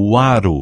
o aro.